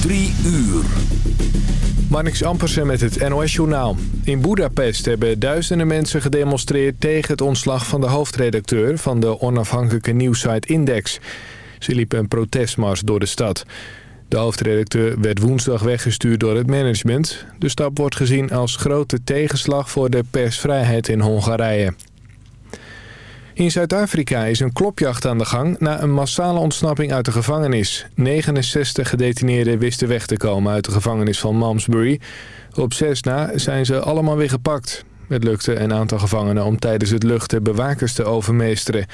Drie uur. Marnix Ampersen met het NOS-journaal. In Budapest hebben duizenden mensen gedemonstreerd tegen het ontslag van de hoofdredacteur van de onafhankelijke nieuwsite Index. Ze liepen een protestmars door de stad. De hoofdredacteur werd woensdag weggestuurd door het management. De stap wordt gezien als grote tegenslag voor de persvrijheid in Hongarije. In Zuid-Afrika is een klopjacht aan de gang na een massale ontsnapping uit de gevangenis. 69 gedetineerden wisten weg te komen uit de gevangenis van Malmesbury. Op zes na zijn ze allemaal weer gepakt. Het lukte een aantal gevangenen om tijdens het luchten bewakers te overmeesteren.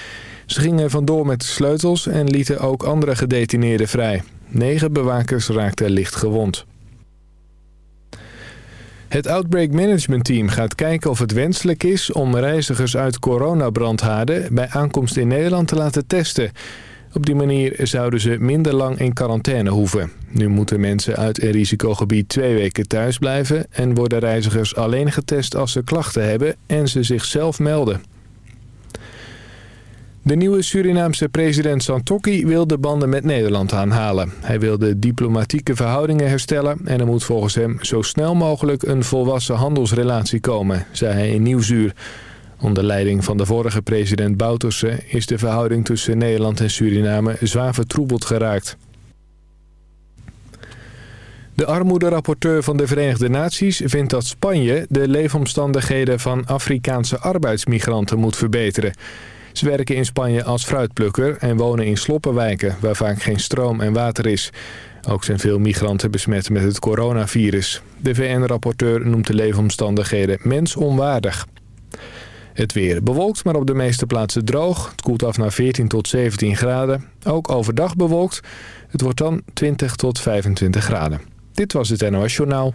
Ze gingen vandoor met de sleutels en lieten ook andere gedetineerden vrij. Negen bewakers raakten licht gewond. Het Outbreak Management Team gaat kijken of het wenselijk is om reizigers uit coronabrandhaarden bij aankomst in Nederland te laten testen. Op die manier zouden ze minder lang in quarantaine hoeven. Nu moeten mensen uit een risicogebied twee weken thuis blijven... en worden reizigers alleen getest als ze klachten hebben en ze zichzelf melden. De nieuwe Surinaamse president Santokki wil de banden met Nederland aanhalen. Hij wil de diplomatieke verhoudingen herstellen... en er moet volgens hem zo snel mogelijk een volwassen handelsrelatie komen... zei hij in Nieuwsuur. Onder leiding van de vorige president Bouterse... is de verhouding tussen Nederland en Suriname zwaar vertroebeld geraakt. De armoederapporteur van de Verenigde Naties vindt dat Spanje... de leefomstandigheden van Afrikaanse arbeidsmigranten moet verbeteren... Ze werken in Spanje als fruitplukker en wonen in sloppenwijken waar vaak geen stroom en water is. Ook zijn veel migranten besmet met het coronavirus. De VN-rapporteur noemt de leefomstandigheden mensonwaardig. Het weer bewolkt, maar op de meeste plaatsen droog. Het koelt af naar 14 tot 17 graden. Ook overdag bewolkt. Het wordt dan 20 tot 25 graden. Dit was het NOS Journaal.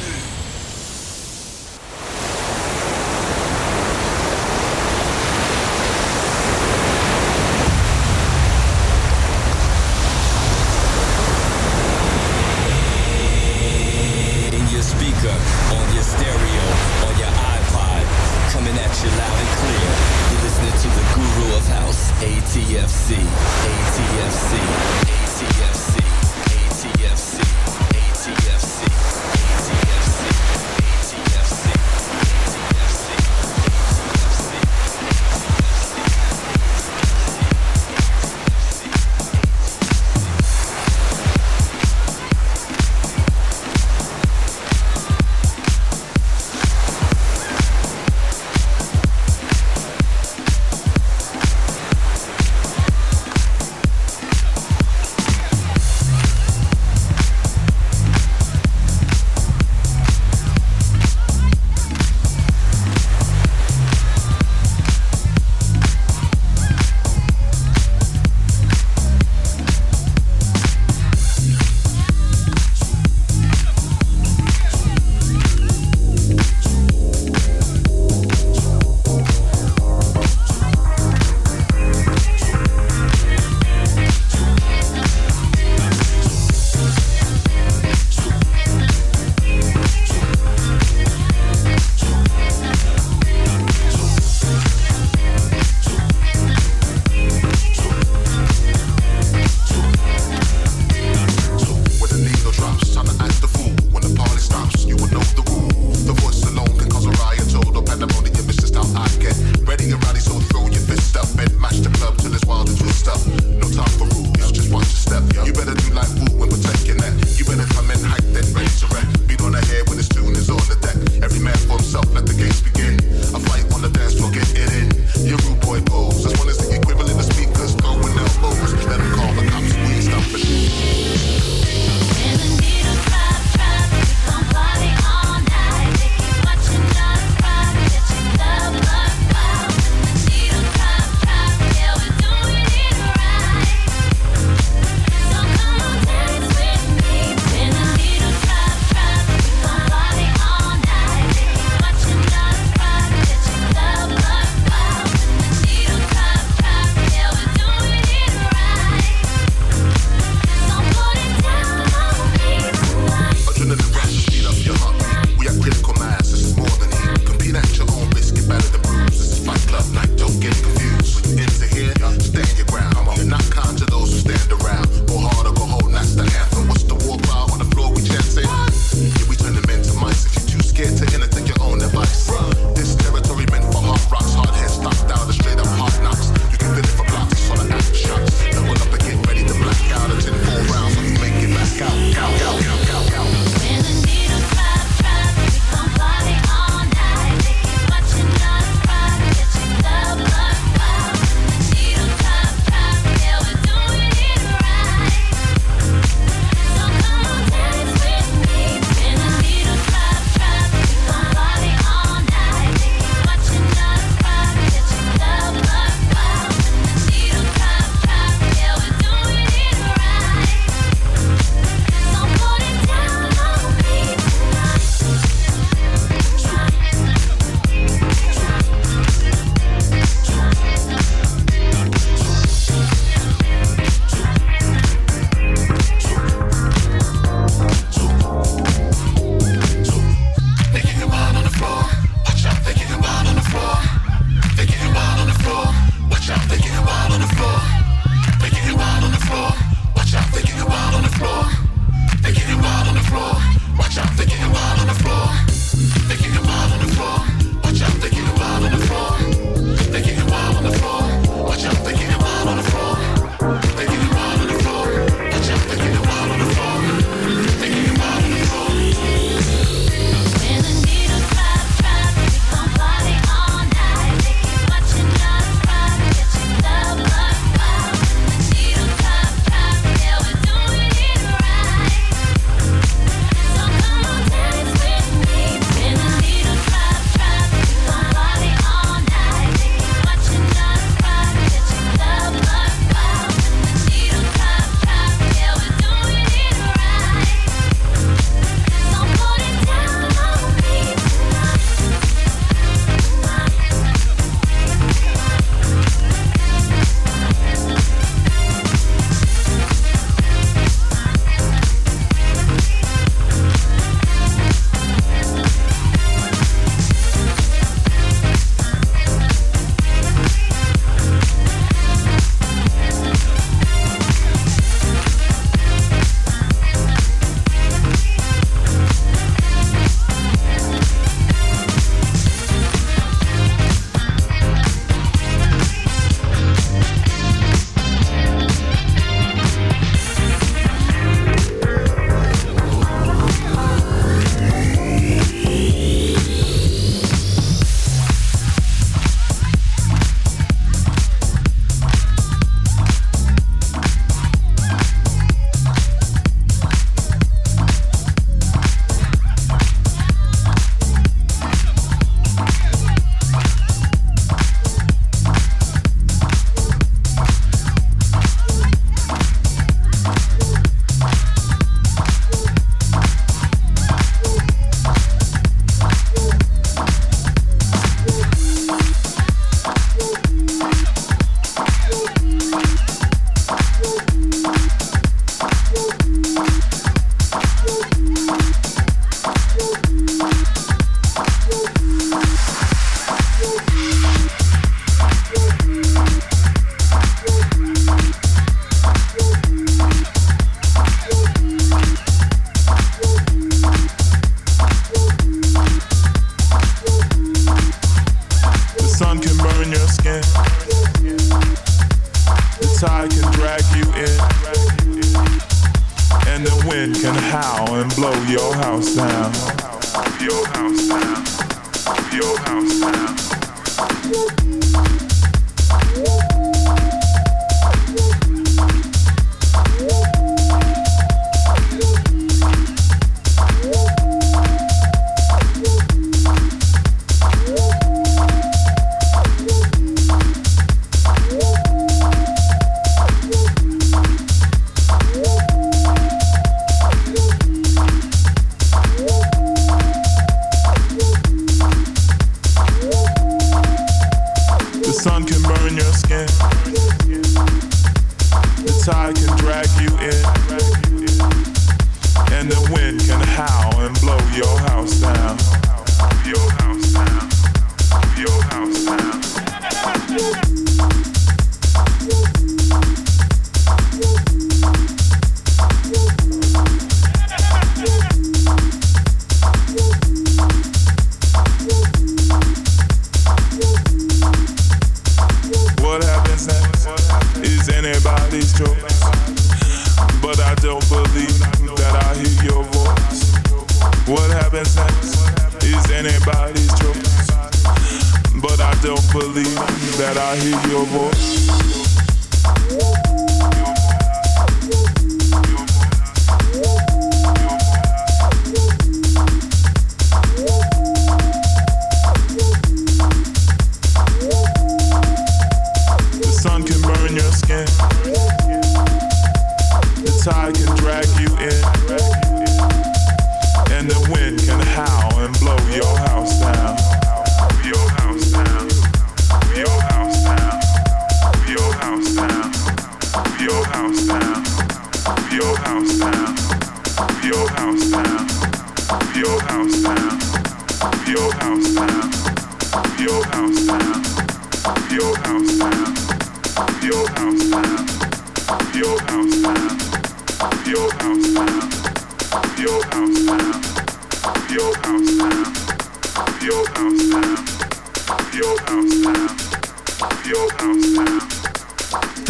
Thank you.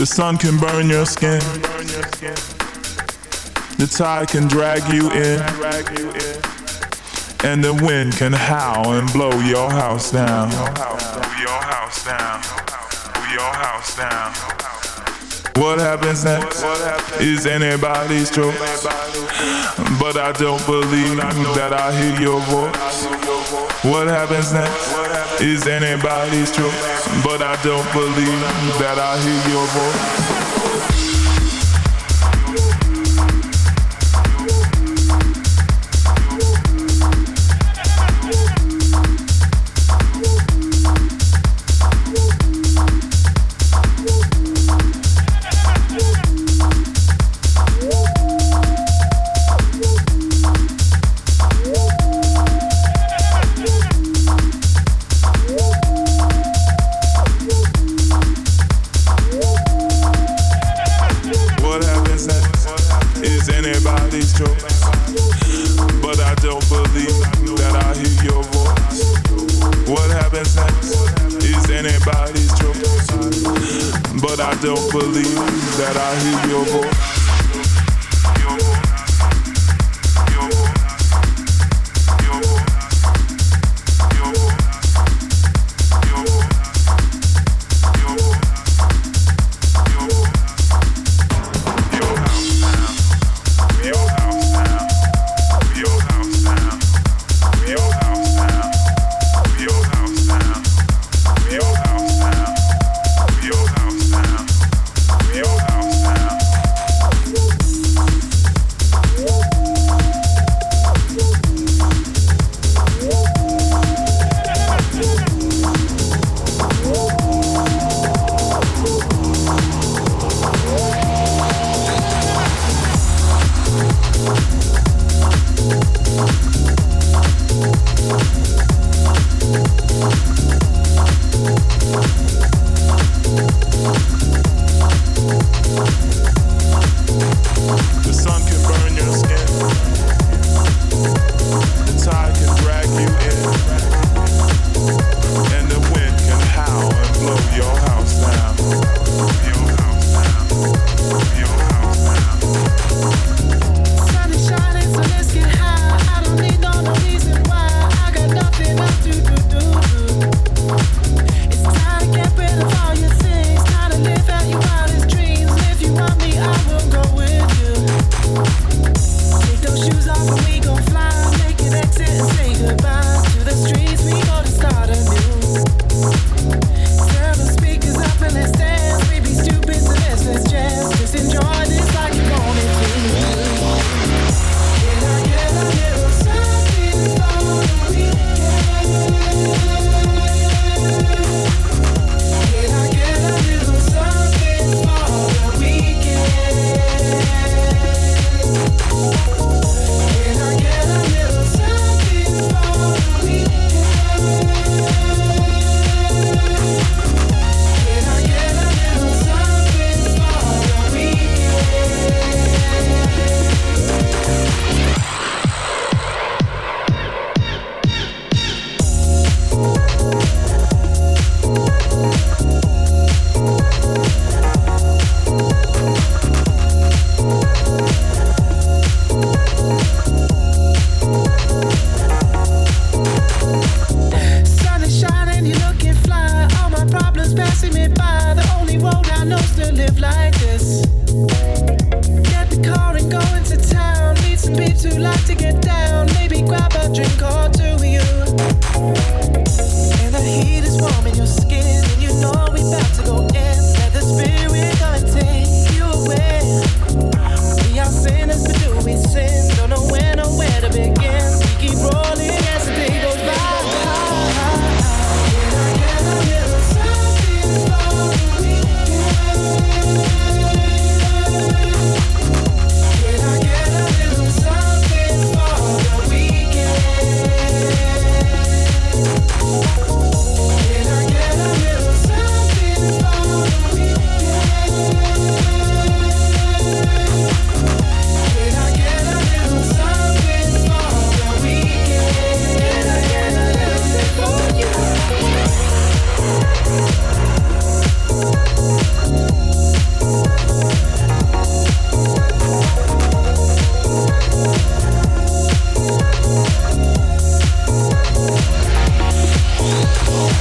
The sun can burn your skin. The tide can drag you in. And the wind can howl and blow your house down. Your house down. Your house down. What happens next is anybody's choice. But I don't believe that I hear your voice. What happens next is anybody's choice but I don't believe that I hear your voice.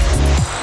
Yeah.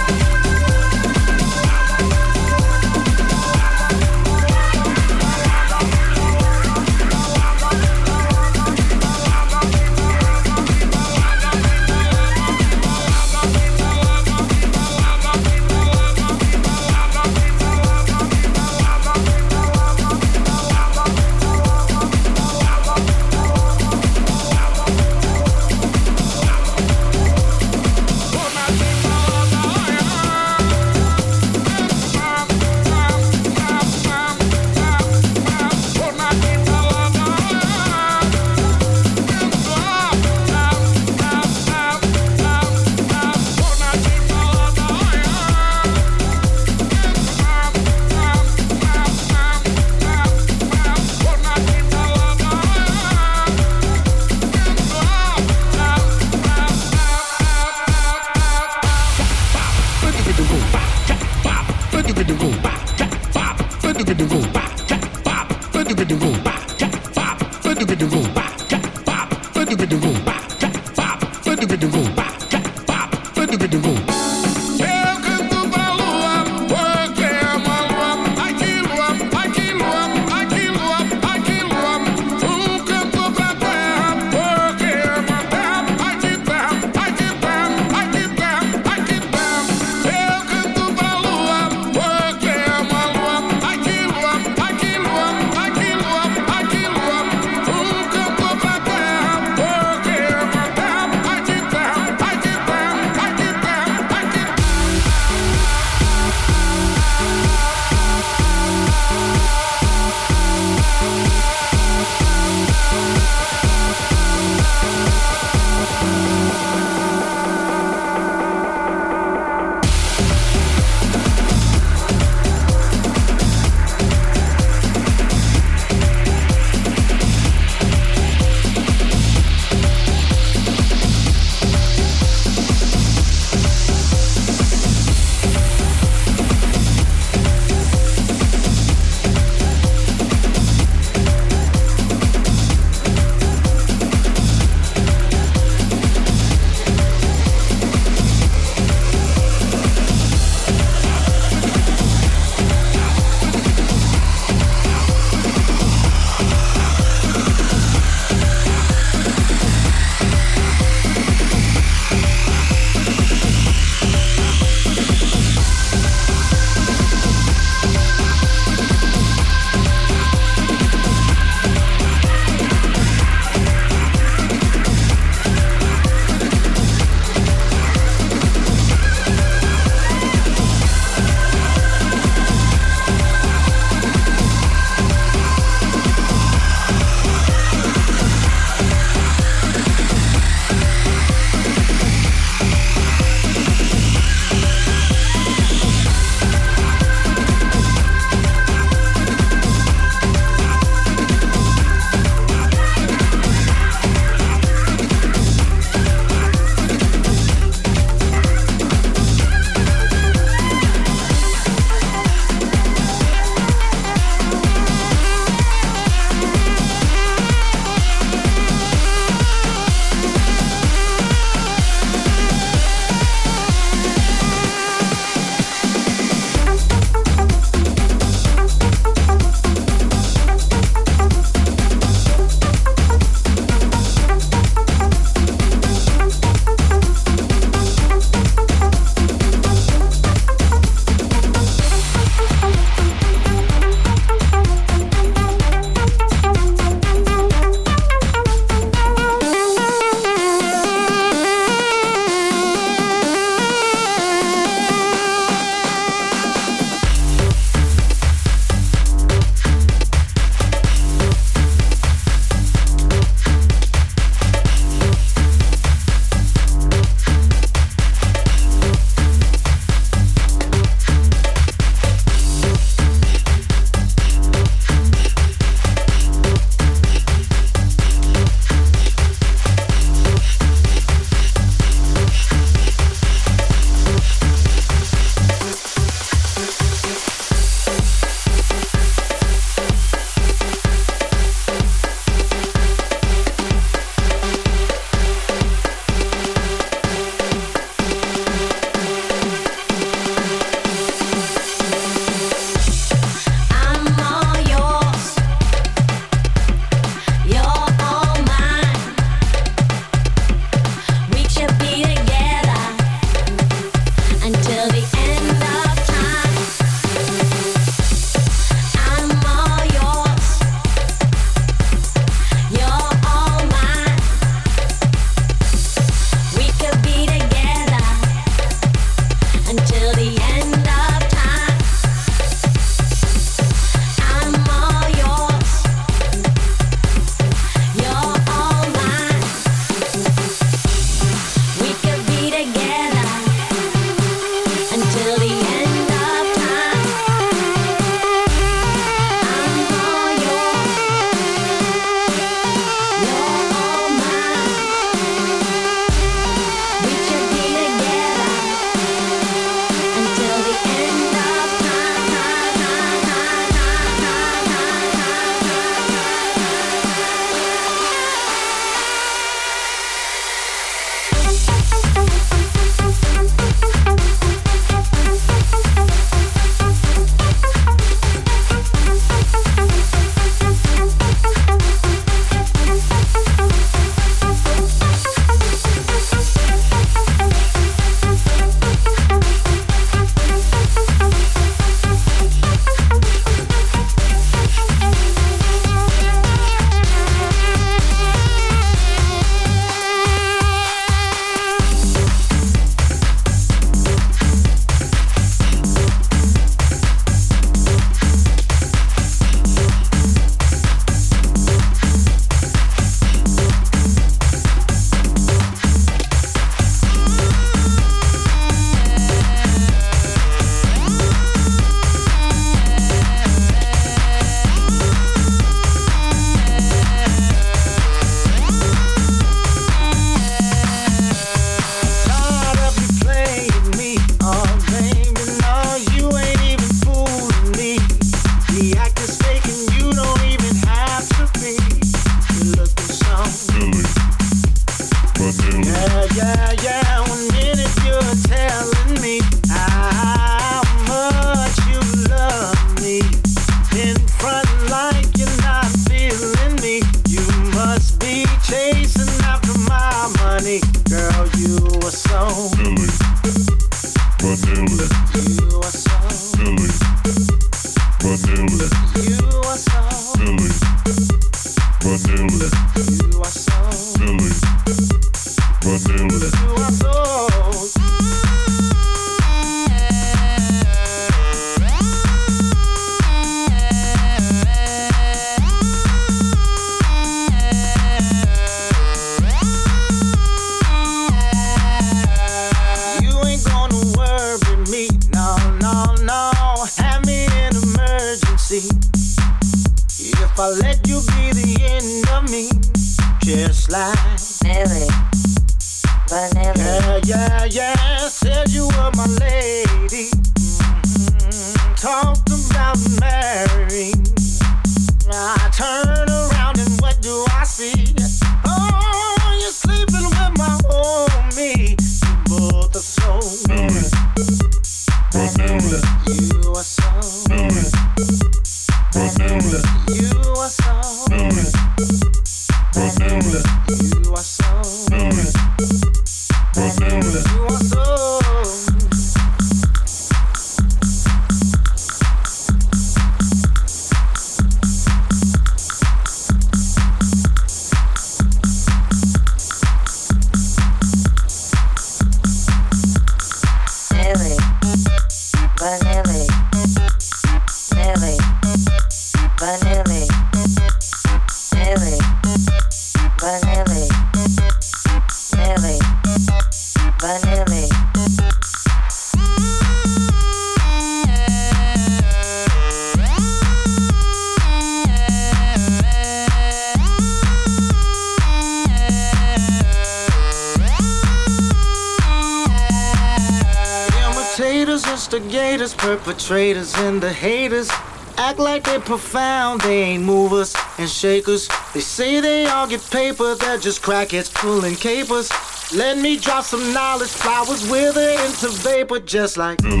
Perpetrators and the haters act like they're profound. They ain't movers and shakers. They say they all get paper, they're just crackheads pulling capers. Let me drop some knowledge. Flowers wither into vapor, just like Billy.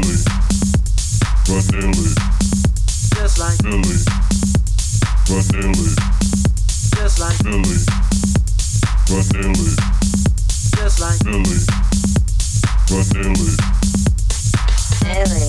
Vanilla. Just like Billy. Vanilla. Just like Billy. Vanilla. Just like Billy. Vanilla. Billy.